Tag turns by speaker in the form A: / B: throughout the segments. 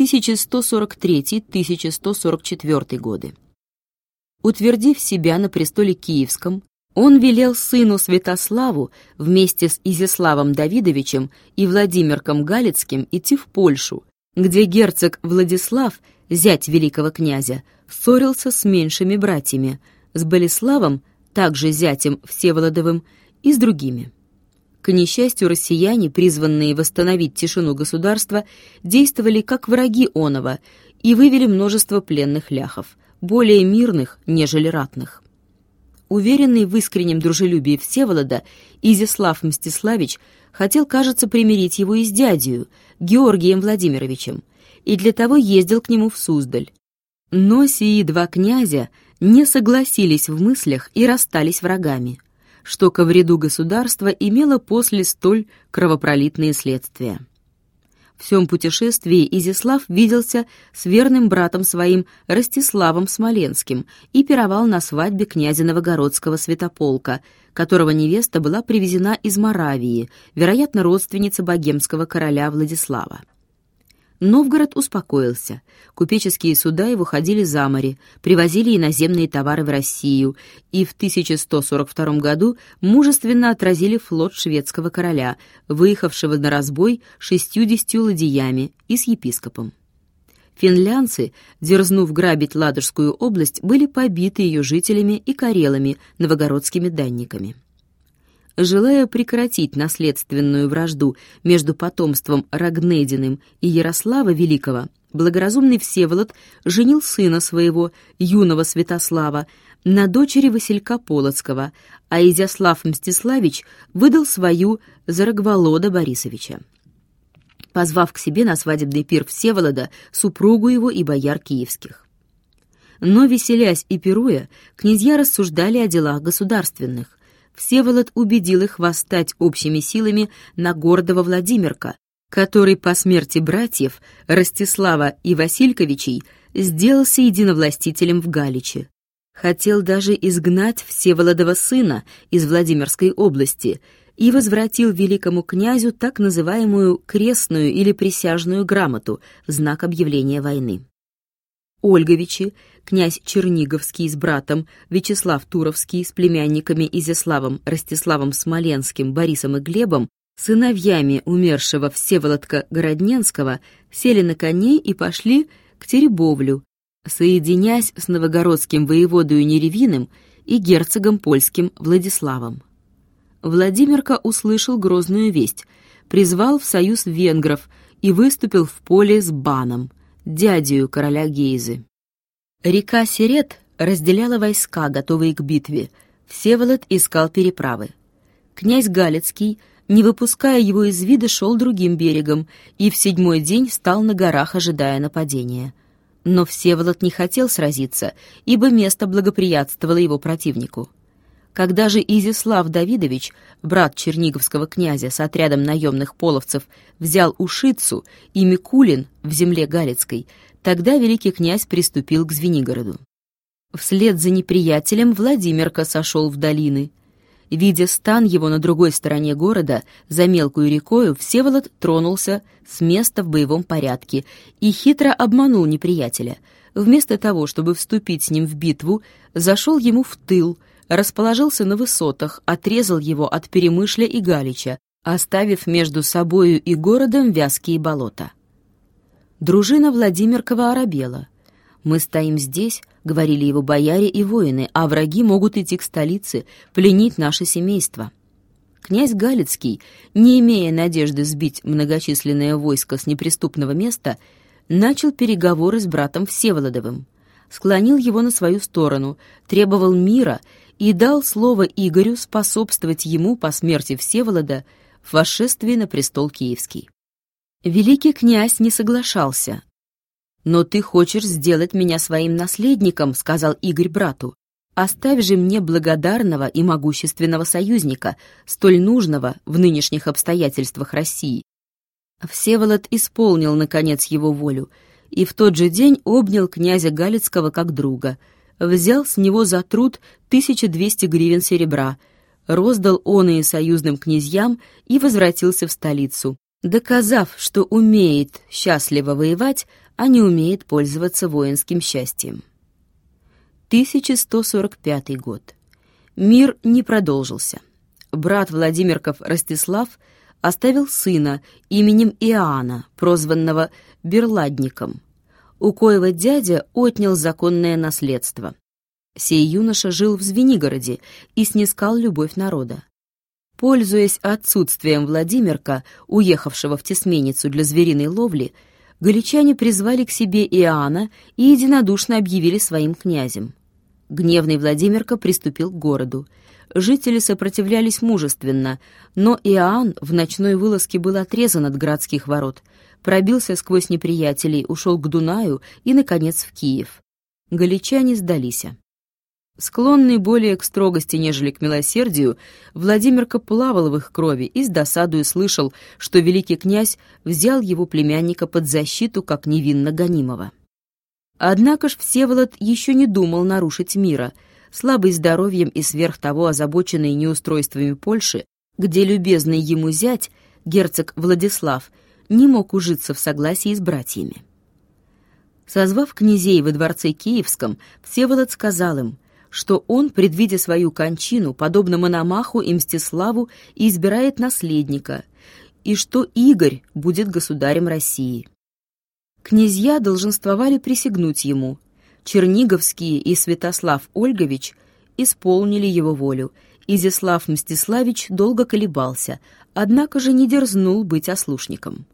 A: 1143-1144 годы. Утвердив себя на престоле Киевском, он велел сыну Святославу вместе с Изяславом Давидовичем и Владимирком Галицким идти в Польшу, где герцог Владислав, зять великого князя, ссорился с меньшими братьями, с Болеславом, также зятем Всеволодовым, и с другими. К несчастью, россияне, призванные восстановить тишину государства, действовали как враги Онова и вывели множество пленных ляхов, более мирных, нежели ратных. Уверенный в искреннем дружелюбии Всеволода, Изяслав Мстиславич хотел, кажется, примирить его и с дядью, Георгием Владимировичем, и для того ездил к нему в Суздаль. Но сии два князя не согласились в мыслях и расстались врагами, что ко вреду государства имело после столь кровопролитные следствия. В всем путешествии Изяслав виделся с верным братом своим Ростиславом Смоленским и пировал на свадьбе князя Новогородского Святополка, которого невеста была привезена из Моравии, вероятно, родственница богемского короля Владислава. Новгород успокоился. Купеческие суда его ходили за море, привозили иноземные товары в Россию, и в 1142 году мужественно отразили флот шведского короля, выехавшего на разбой шестьюдесятью ладьями и с епископом. Финлянцы, дерзнув грабить Ладожскую область, были побиты ее жителями и карелами, новогородскими данниками желая прекратить наследственную вражду между потомством Рагнединым и Ярослава Великого, благоразумный Всеволод женил сына своего, юного Святослава, на дочери Василька Полоцкого, а Изяслав Мстиславич выдал свою за Рогволода Борисовича. Позвав к себе на свадебный пир Всеволода, супругу его и бояр киевских. Но, веселясь и пируя, князья рассуждали о делах государственных, Всеволод убедил их восстать общими силами на гордого Владимирка, который по смерти братьев Ростислава и Васильковичей сделался единовластителем в Галиче. Хотел даже изгнать Всеволодова сына из Владимирской области и возвратил великому князю так называемую крестную или присяжную грамоту в знак объявления войны. Ольговичи, князь Черниговский с братом, Вячеслав Туровский с племянниками Изяславом, Ростиславом Смоленским, Борисом и Глебом, сыновьями умершего Всеволодка Городненского, сели на коней и пошли к Теребовлю, соединясь с новогородским воеводою Неревиным и герцогом польским Владиславом. Владимирка услышал грозную весть, призвал в союз венгров и выступил в поле с Баном — дядю короля Гейзы. Река Сирет разделяла войска, готовые к битве. Всеволод искал переправы. Князь Галицкий, не выпуская его из вида, шел другим берегом и в седьмой день стал на горах, ожидая нападения. Но Всеволод не хотел сразиться, ибо место благоприятствовало его противнику. Когда же Изяслав Давидович, брат черниговского князя с отрядом наемных половцев, взял Ушицу и Микулин в земле Галицкой, тогда великий князь приступил к Звенигороду. Вслед за неприятелем Владимирка сошел в долины. Видя стан его на другой стороне города, за мелкую рекою, Всеволод тронулся с места в боевом порядке и хитро обманул неприятеля. Вместо того, чтобы вступить с ним в битву, зашел ему в тыл — расположился на высотах, отрезал его от Перемышля и Галича, оставив между собою и городом вязкие болота. Дружина Владимиркова оробела. «Мы стоим здесь», — говорили его бояре и воины, «а враги могут идти к столице, пленить наше семейство». Князь Галицкий, не имея надежды сбить многочисленное войско с неприступного места, начал переговоры с братом Всеволодовым, склонил его на свою сторону, требовал мира и дал слово Игорю способствовать ему по смерти Всеволода в восшествии на престол Киевский. Великий князь не соглашался. «Но ты хочешь сделать меня своим наследником», — сказал Игорь брату. «Оставь же мне благодарного и могущественного союзника, столь нужного в нынешних обстоятельствах России». Всеволод исполнил, наконец, его волю, и в тот же день обнял князя Галицкого как друга — взял с него за труд 1200 гривен серебра, роздал он и союзным князьям и возвратился в столицу, доказав, что умеет счастливо воевать, а не умеет пользоваться воинским счастьем. 1145 год. Мир не продолжился. Брат Владимирков Ростислав оставил сына именем Иоанна, прозванного Берладником, у коего дядя отнял законное наследство. Сей юноша жил в Звенигороде и снискал любовь народа. Пользуясь отсутствием Владимирка, уехавшего в Тесменицу для звериной ловли, галичане призвали к себе Иоанна и единодушно объявили своим князем. Гневный Владимирка приступил к городу. Жители сопротивлялись мужественно, но Иоанн в ночной вылазке был отрезан от городских ворот, пробился сквозь неприятелей, ушел к Дунаю и, наконец, в Киев. Галичане сдались. Склонный более к строгости, нежели к милосердию, Владимирка плавал в их крови и с досадою слышал, что великий князь взял его племянника под защиту как невинно гонимого. Однако ж Всеволод еще не думал нарушить мира, слабый здоровьем и сверх того озабоченный неустройствами Польши, где любезный ему зять, герцог Владислав, не мог ужиться в согласии с братьями. Созвав князей во дворце Киевском, Всеволод сказал им — что он, предвидя свою кончину, подобно Мономаху и Мстиславу, избирает наследника, и что Игорь будет государем России. Князья долженствовали присягнуть ему. Черниговские и Святослав Ольгович исполнили его волю. Изяслав Мстиславич долго колебался, однако же не дерзнул быть ослушником.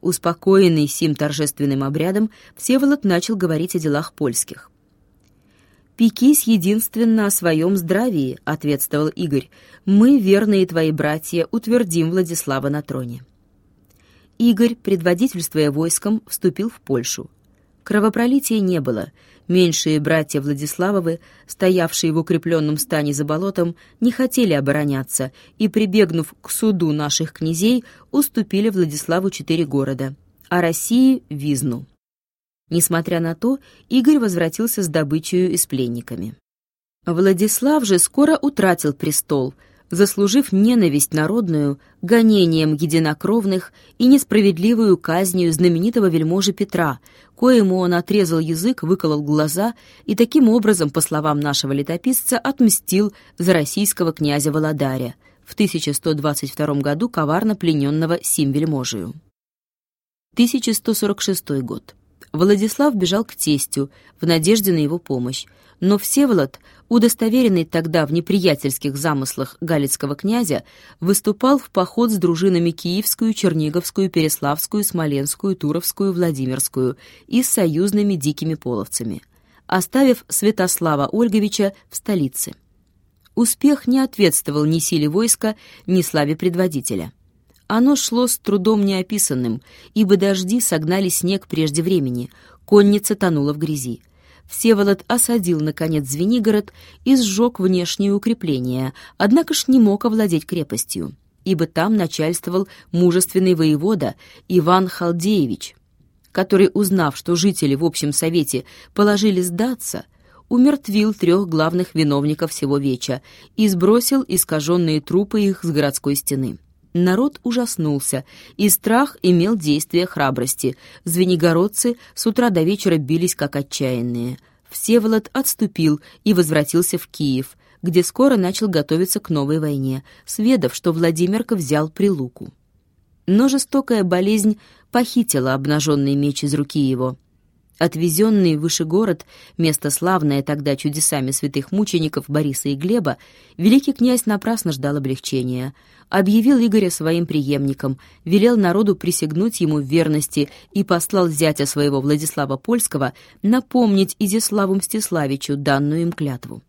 A: Успокоенный сим торжественным обрядом, Всеволод начал говорить о делах польских. «Пекись единственно о своем здравии», — ответствовал Игорь. «Мы, верные твои братья, утвердим Владислава на троне». Игорь, предводительствуя войском, вступил в Польшу. Кровопролития не было. Меньшие братья Владиславовы, стоявшие в укрепленном стане за болотом, не хотели обороняться и, прибегнув к суду наших князей, уступили Владиславу четыре города, а России — Визну. Несмотря на то, Игорь возвратился с добычей и с пленниками. Владислав же скоро утратил престол, заслужив ненависть народную, гонением единокровных и несправедливую казнью знаменитого вельможи Петра, коему он отрезал язык, выколол глаза и таким образом, по словам нашего летописца, отмстил за российского князя Володаря, в 1122 году коварно плененного сим вельможею. 1146 год. Владислав бежал к тестю в надежде на его помощь, но Всеволод, удостоверенный тогда в неприятельских замыслах галицкого князя, выступал в поход с дружинами Киевскую, Черниговскую, Переславскую, Смоленскую, Туровскую, Владимирскую и с союзными дикими половцами, оставив Святослава Ольговича в столице. Успех не ответствовал ни силе войска, ни славе предводителя. Оно шло с трудом неописанным, ибо дожди согнали снег прежде времени, конница тонула в грязи. Всеволод осадил, наконец, Звенигород и сжег внешние укрепления, однако ж не мог овладеть крепостью, ибо там начальствовал мужественный воевода Иван Халдеевич, который, узнав, что жители в общем совете положили сдаться, умертвил трех главных виновников всего веча и сбросил искаженные трупы их с городской стены. Народ ужаснулся, и страх имел действие храбрости. Звенигородцы с утра до вечера бились как отчаянные. Всеволод отступил и возвратился в Киев, где скоро начал готовиться к новой войне, сведав, что Владимирка взял Прилуку. Но жестокая болезнь похитила обнаженный меч из руки его. Отвезенный выше город, место славное тогда чудесами святых мучеников Бориса и Глеба, великий князь напрасно ждал облегчения. Объявил Игоря своим преемником, велел народу присягнуть ему в верности и послал зятя своего Владислава Польского напомнить Изяславу Мстиславичу данную им клятву.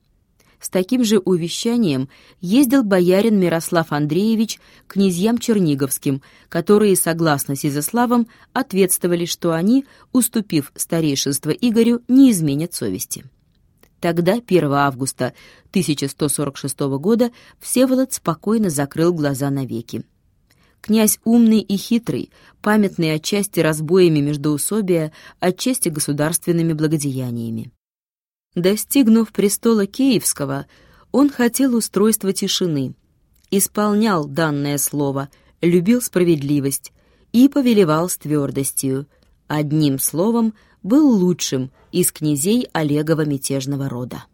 A: С таким же увещанием ездил боярин Мирослав Андреевич к князьям Черниговским, которые, согласно с Изяславом, ответствовали, что они, уступив старейшинство Игорю, не изменят совести. Тогда, 1 августа 1146 года, Всеволод спокойно закрыл глаза навеки. Князь умный и хитрый, памятный отчасти разбоями междоусобия, отчасти государственными благодеяниями. Достигнув престола Киевского, он хотел устройства тишины, исполнял данное слово, любил справедливость и повелевал с твердостью. Одним словом, был лучшим из князей Олегова мятежного рода.